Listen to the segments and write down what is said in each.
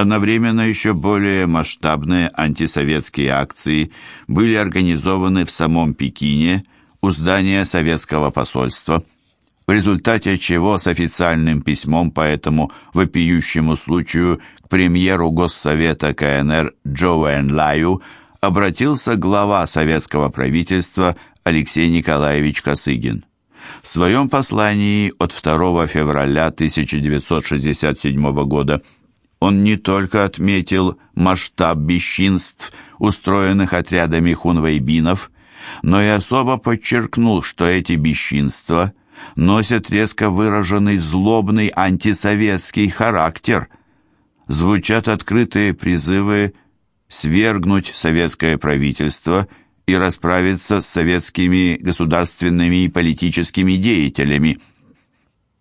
Одновременно еще более масштабные антисоветские акции были организованы в самом Пекине у здания советского посольства, в результате чего с официальным письмом по этому вопиющему случаю к премьеру Госсовета КНР Джоуэн Лаю обратился глава советского правительства Алексей Николаевич Косыгин. В своем послании от 2 февраля 1967 года он не только отметил масштаб бесчинств, устроенных отрядами хунвейбинов, но и особо подчеркнул, что эти бесчинства носят резко выраженный злобный антисоветский характер. Звучат открытые призывы свергнуть советское правительство и расправиться с советскими государственными и политическими деятелями –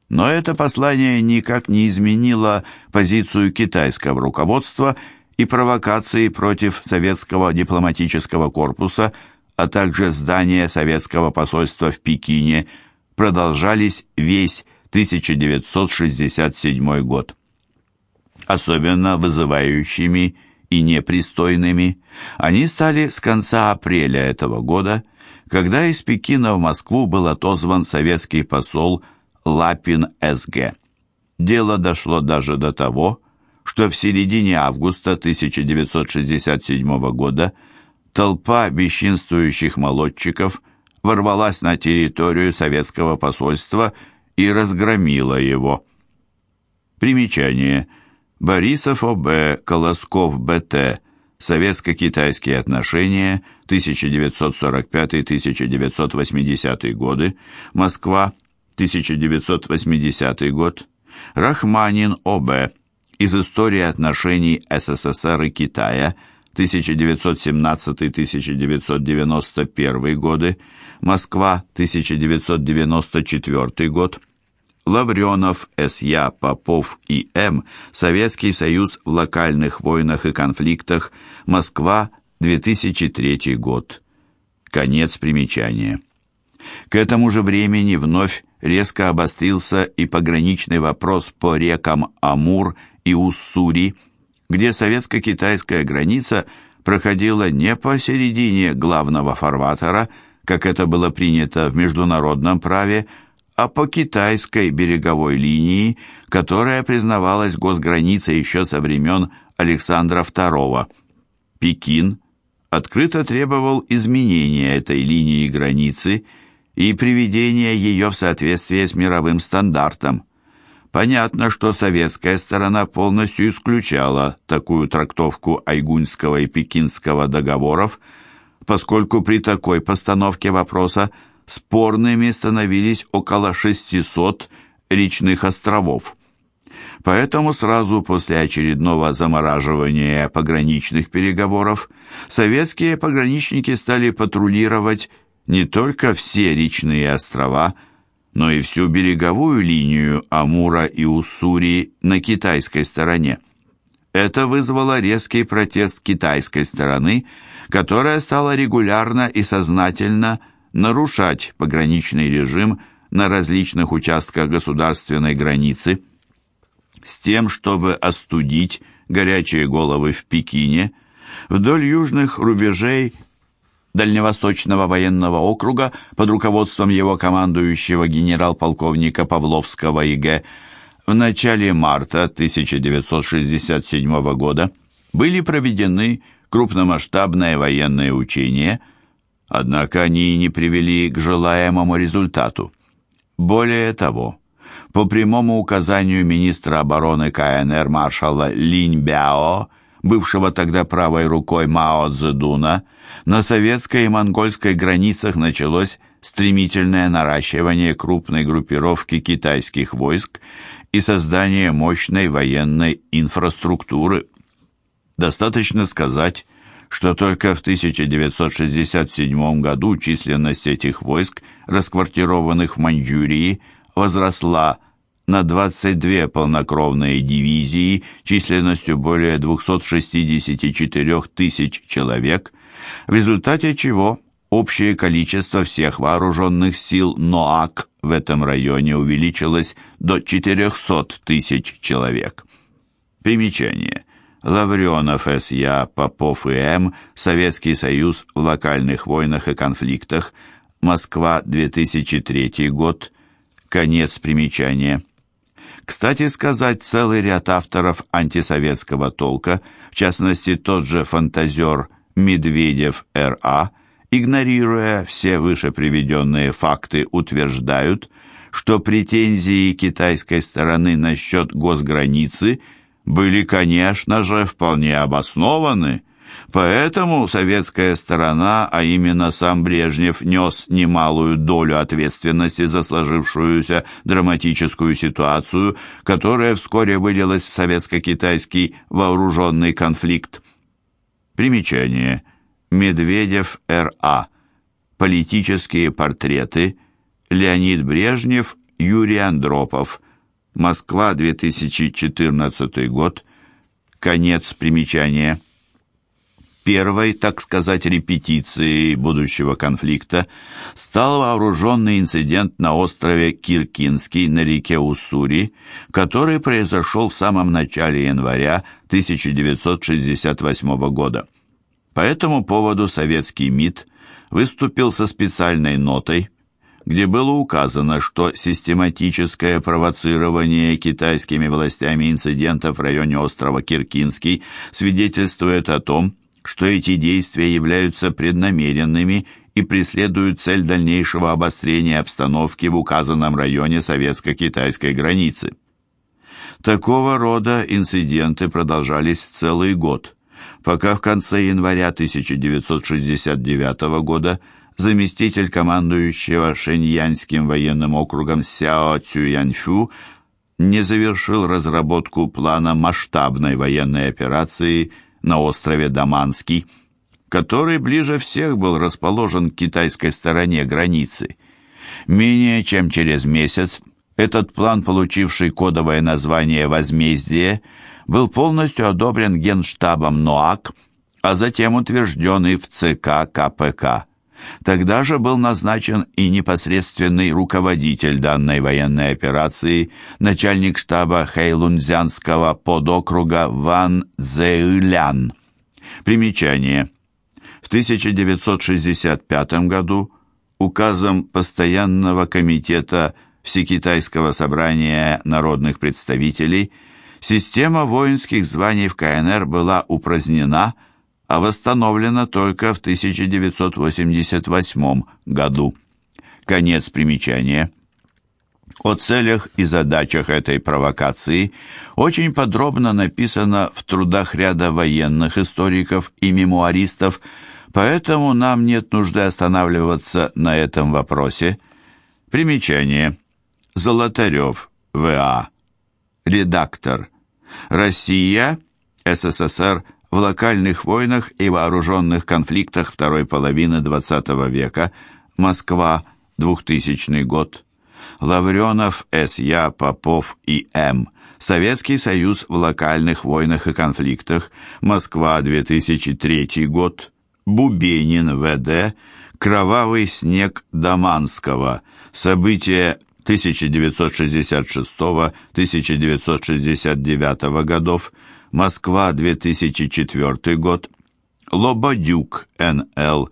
но это послание никак не изменило позицию китайского руководства и провокации против советского дипломатического корпуса, а также здания советского посольства в Пекине, продолжались весь 1967 год. Особенно вызывающими и непристойными они стали с конца апреля этого года, когда из Пекина в Москву был отозван советский посол Павел Лапин СГ. Дело дошло даже до того, что в середине августа 1967 года толпа бесчинствующих молодчиков ворвалась на территорию советского посольства и разгромила его. Примечание. Борисов ОБ, Колосков БТ, Советско-китайские отношения, 1945-1980 годы, Москва, 1980 год, Рахманин О.Б. Из истории отношений СССР и Китая 1917-1991 годы, Москва, 1994 год, Лавренов, С.Я., Попов и М. Советский Союз в локальных войнах и конфликтах. Москва, 2003 год. Конец примечания. К этому же времени вновь резко обострился и пограничный вопрос по рекам Амур и Уссури, где советско-китайская граница проходила не посередине главного фарватера, как это было принято в международном праве, а по китайской береговой линии, которая признавалась госграницей еще со времен Александра II. Пекин открыто требовал изменения этой линии границы – и приведение ее в соответствие с мировым стандартом. Понятно, что советская сторона полностью исключала такую трактовку Айгунского и Пекинского договоров, поскольку при такой постановке вопроса спорными становились около 600 речных островов. Поэтому сразу после очередного замораживания пограничных переговоров советские пограничники стали патрулировать не только все речные острова, но и всю береговую линию Амура и Уссури на китайской стороне. Это вызвало резкий протест китайской стороны, которая стала регулярно и сознательно нарушать пограничный режим на различных участках государственной границы. С тем, чтобы остудить горячие головы в Пекине, вдоль южных рубежей Дальневосточного военного округа под руководством его командующего генерал-полковника Павловского ИГ в начале марта 1967 года были проведены крупномасштабные военные учения, однако они не привели к желаемому результату. Более того, по прямому указанию министра обороны КНР маршала Линь Бяо бывшего тогда правой рукой Мао Цзэдуна, на советской и монгольской границах началось стремительное наращивание крупной группировки китайских войск и создание мощной военной инфраструктуры. Достаточно сказать, что только в 1967 году численность этих войск, расквартированных в Маньчжурии, возросла на 22 полнокровные дивизии численностью более 264 тысяч человек, в результате чего общее количество всех вооруженных сил НОАК в этом районе увеличилось до 400 тысяч человек. Примечание. Лавренов С.Я., Попов И.М., Советский Союз в локальных войнах и конфликтах, Москва, 2003 год, конец примечания. Кстати сказать, целый ряд авторов антисоветского толка, в частности тот же фантазер Медведев Р.А., игнорируя все выше приведенные факты, утверждают, что претензии китайской стороны насчет госграницы были, конечно же, вполне обоснованы, Поэтому советская сторона, а именно сам Брежнев, нес немалую долю ответственности за сложившуюся драматическую ситуацию, которая вскоре вылилась в советско-китайский вооруженный конфликт. Примечание. Медведев Р.А. Политические портреты. Леонид Брежнев, Юрий Андропов. Москва, 2014 год. Конец примечания первой, так сказать, репетицией будущего конфликта стал вооруженный инцидент на острове Киркинский на реке Уссури, который произошел в самом начале января 1968 года. По этому поводу советский МИД выступил со специальной нотой, где было указано, что систематическое провоцирование китайскими властями инцидентов в районе острова Киркинский свидетельствует о том, что эти действия являются преднамеренными и преследуют цель дальнейшего обострения обстановки в указанном районе советско-китайской границы. Такого рода инциденты продолжались целый год, пока в конце января 1969 года заместитель командующего Шэньянским военным округом Сяо Цюяньфю не завершил разработку плана масштабной военной операции – на острове Даманский, который ближе всех был расположен к китайской стороне границы. Менее чем через месяц этот план, получивший кодовое название «Возмездие», был полностью одобрен Генштабом НОАК, а затем утвержден и в ЦК КПК. Тогда же был назначен и непосредственный руководитель данной военной операции, начальник штаба Хэйлунцзянского подокруга Ван Зеылян. Примечание. В 1965 году указом Постоянного комитета Всекитайского собрания народных представителей система воинских званий в КНР была упразднена – а восстановлена только в 1988 году. Конец примечания. О целях и задачах этой провокации очень подробно написано в трудах ряда военных историков и мемуаристов, поэтому нам нет нужды останавливаться на этом вопросе. Примечание. Золотарев, В.А. Редактор. Россия, СССР, в локальных войнах и вооруженных конфликтах второй половины XX века, Москва, 2000 год. Лавренов, С.Я., Попов и М. Советский Союз в локальных войнах и конфликтах, Москва, 2003 год. Бубенин, В.Д. Кровавый снег Даманского. События 1966-1969 годов. Москва, 2004 год. Лободюк, Н.Л.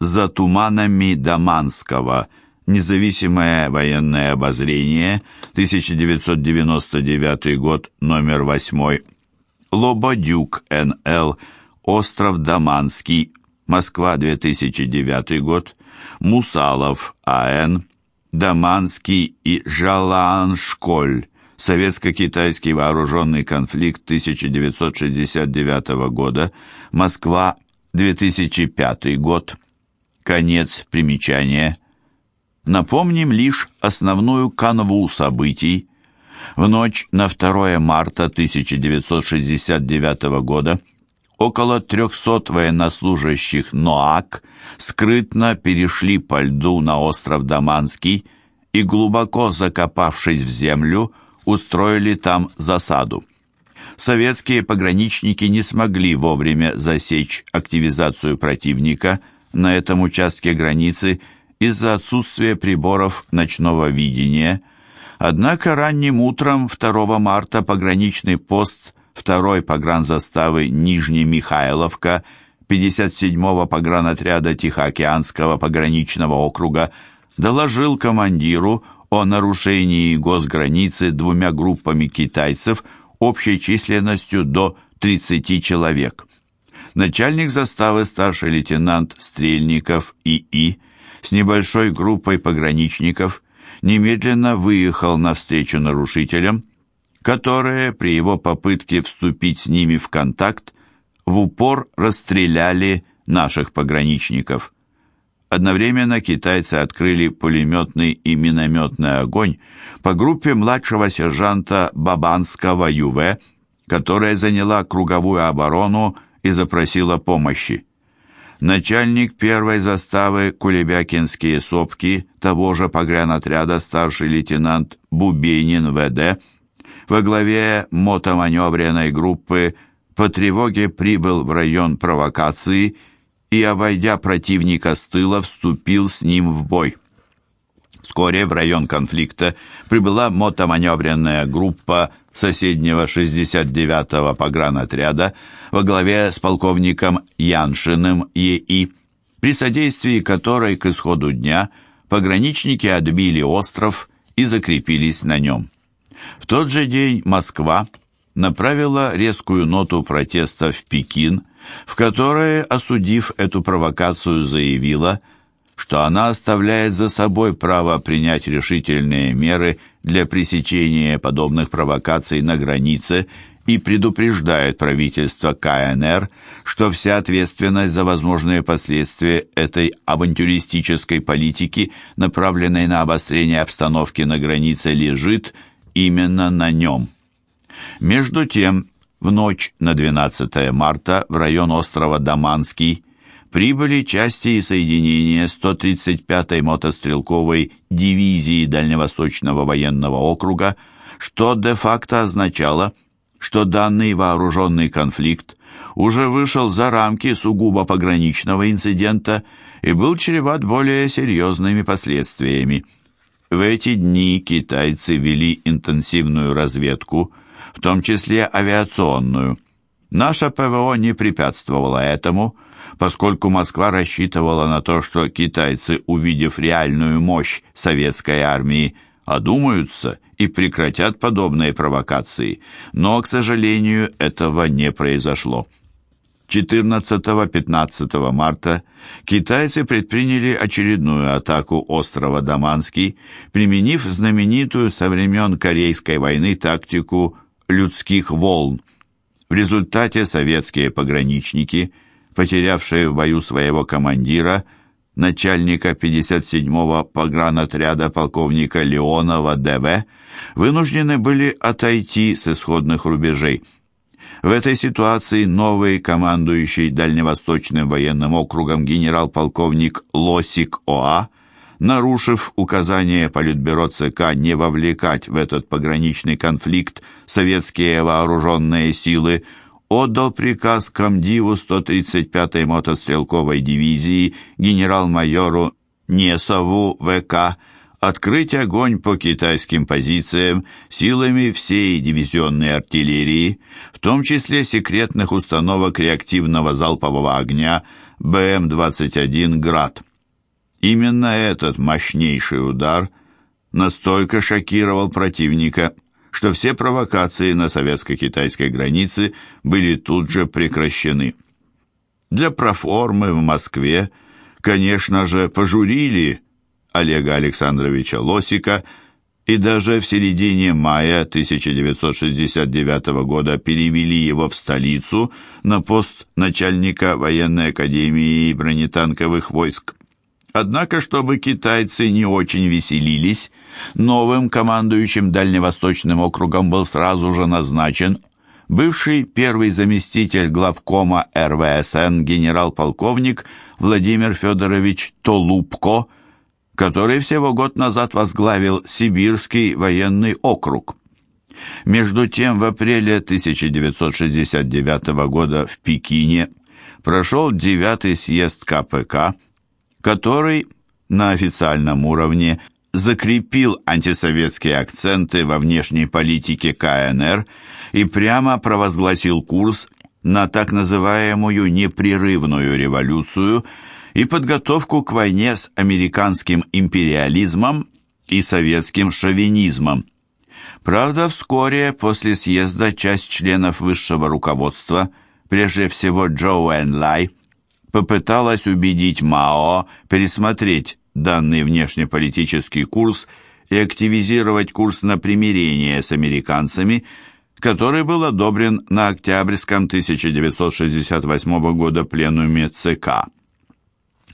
За туманами Даманского. Независимое военное обозрение, 1999 год, номер 8. Лободюк, Н.Л. Остров Даманский, Москва, 2009 год. Мусалов, А.Н. Даманский и Жалааншколь. Советско-китайский вооруженный конфликт 1969 года, Москва, 2005 год. Конец примечания. Напомним лишь основную канву событий. В ночь на 2 марта 1969 года около 300 военнослужащих НОАК скрытно перешли по льду на остров Даманский и, глубоко закопавшись в землю, устроили там засаду. Советские пограничники не смогли вовремя засечь активизацию противника на этом участке границы из-за отсутствия приборов ночного видения. Однако ранним утром 2 марта пограничный пост 2-й погранзаставы Нижнемихайловка, 57-го погранотряда Тихоокеанского пограничного округа, доложил командиру о нарушении госграницы двумя группами китайцев общей численностью до 30 человек. Начальник заставы старший лейтенант Стрельников И.И. с небольшой группой пограничников немедленно выехал навстречу нарушителям, которые при его попытке вступить с ними в контакт в упор расстреляли наших пограничников. Одновременно китайцы открыли пулеметный и минометный огонь по группе младшего сержанта Бабанского ЮВ, которая заняла круговую оборону и запросила помощи. Начальник первой заставы Кулебякинские сопки того же погранотряда старший лейтенант Бубенин ВД во главе мотоманевренной группы по тревоге прибыл в район провокации и, обойдя противника с тыла, вступил с ним в бой. Вскоре в район конфликта прибыла мотоманевренная группа соседнего 69-го погранотряда во главе с полковником Яншиным ЕИ, при содействии которой к исходу дня пограничники отбили остров и закрепились на нем. В тот же день Москва направила резкую ноту протеста в Пекин, в которой, осудив эту провокацию, заявила, что она оставляет за собой право принять решительные меры для пресечения подобных провокаций на границе и предупреждает правительство КНР, что вся ответственность за возможные последствия этой авантюристической политики, направленной на обострение обстановки на границе, лежит именно на нем. Между тем, в ночь на 12 марта в район острова Даманский прибыли части и соединения 135-й мотострелковой дивизии Дальневосточного военного округа, что де-факто означало, что данный вооруженный конфликт уже вышел за рамки сугубо пограничного инцидента и был чреват более серьезными последствиями. В эти дни китайцы вели интенсивную разведку – в том числе авиационную. Наша ПВО не препятствовала этому, поскольку Москва рассчитывала на то, что китайцы, увидев реальную мощь советской армии, одумаются и прекратят подобные провокации, но, к сожалению, этого не произошло. 14-15 марта китайцы предприняли очередную атаку острова Даманский, применив знаменитую со времен Корейской войны тактику людских волн. В результате советские пограничники, потерявшие в бою своего командира, начальника 57-го погранотряда полковника Леонова ДВ, вынуждены были отойти с исходных рубежей. В этой ситуации новый командующий Дальневосточным военным округом генерал-полковник Лосик ОА нарушив указание Политбюро ЦК не вовлекать в этот пограничный конфликт советские вооруженные силы, отдал приказ комдиву 135-й мотострелковой дивизии генерал-майору Несову ВК открыть огонь по китайским позициям силами всей дивизионной артиллерии, в том числе секретных установок реактивного залпового огня БМ-21 «Град». Именно этот мощнейший удар настолько шокировал противника, что все провокации на советско-китайской границе были тут же прекращены. Для проформы в Москве, конечно же, пожурили Олега Александровича Лосика и даже в середине мая 1969 года перевели его в столицу на пост начальника военной академии бронетанковых войск. Однако, чтобы китайцы не очень веселились, новым командующим Дальневосточным округом был сразу же назначен бывший первый заместитель главкома РВСН генерал-полковник Владимир Федорович Толупко, который всего год назад возглавил Сибирский военный округ. Между тем, в апреле 1969 года в Пекине прошел девятый съезд КПК, который на официальном уровне закрепил антисоветские акценты во внешней политике КНР и прямо провозгласил курс на так называемую непрерывную революцию и подготовку к войне с американским империализмом и советским шовинизмом. Правда, вскоре после съезда часть членов высшего руководства, прежде всего Джоуэн Лай, попыталась убедить Мао пересмотреть данный внешнеполитический курс и активизировать курс на примирение с американцами, который был одобрен на октябрьском 1968 года пленуме ЦК.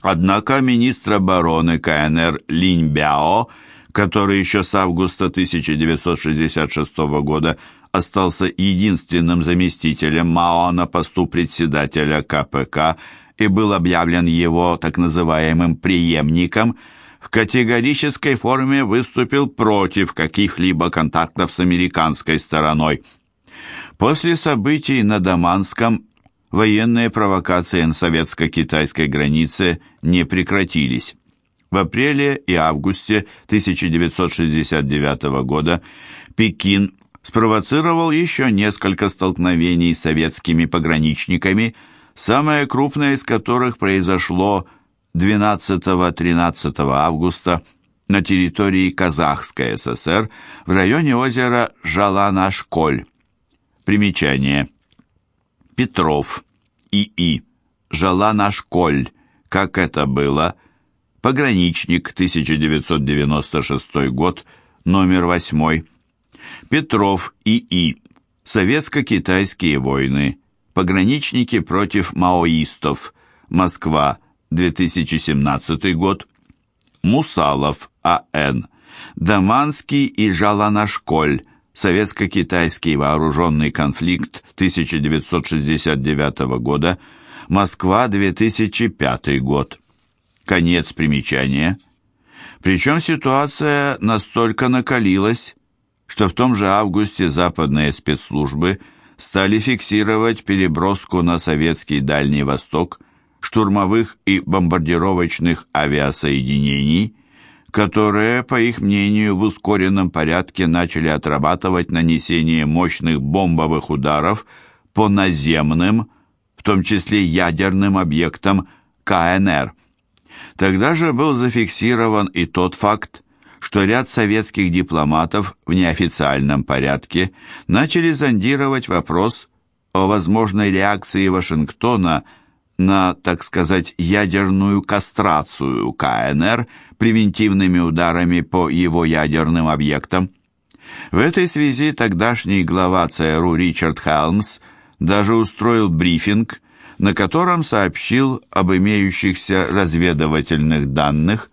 Однако министр обороны КНР Линь Бяо, который еще с августа 1966 года остался единственным заместителем Мао на посту председателя КПК и был объявлен его так называемым преемником, в категорической форме выступил против каких-либо контактов с американской стороной. После событий на Даманском военные провокации на советско-китайской границе не прекратились. В апреле и августе 1969 года Пекин спровоцировал еще несколько столкновений с советскими пограничниками – самое крупное из которых произошло 12-13 августа на территории Казахской ССР в районе озера Жаланашколь. Примечание. Петров, ИИ, Жаланашколь, как это было, пограничник, 1996 год, номер 8. Петров, ИИ, советско-китайские войны, Пограничники против маоистов. Москва, 2017 год. Мусалов, А.Н. Даманский и Жаланашколь. Советско-китайский вооруженный конфликт 1969 года. Москва, 2005 год. Конец примечания. Причем ситуация настолько накалилась, что в том же августе западные спецслужбы – стали фиксировать переброску на советский Дальний Восток штурмовых и бомбардировочных авиасоединений, которые, по их мнению, в ускоренном порядке начали отрабатывать нанесение мощных бомбовых ударов по наземным, в том числе ядерным объектам КНР. Тогда же был зафиксирован и тот факт, что ряд советских дипломатов в неофициальном порядке начали зондировать вопрос о возможной реакции Вашингтона на, так сказать, ядерную кастрацию КНР превентивными ударами по его ядерным объектам. В этой связи тогдашний глава ЦРУ Ричард Хелмс даже устроил брифинг, на котором сообщил об имеющихся разведывательных данных,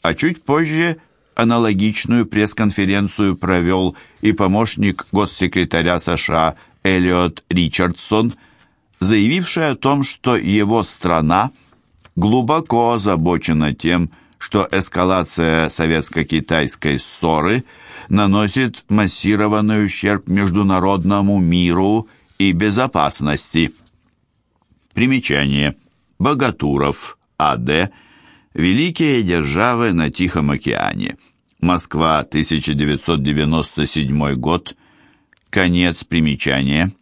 а чуть позже Аналогичную пресс-конференцию провел и помощник госсекретаря США Эллиот Ричардсон, заявивший о том, что его страна глубоко озабочена тем, что эскалация советско-китайской ссоры наносит массированный ущерб международному миру и безопасности. Примечание. Богатуров, А.Д., Великие державы на Тихом океане. Москва, 1997 год. Конец примечания.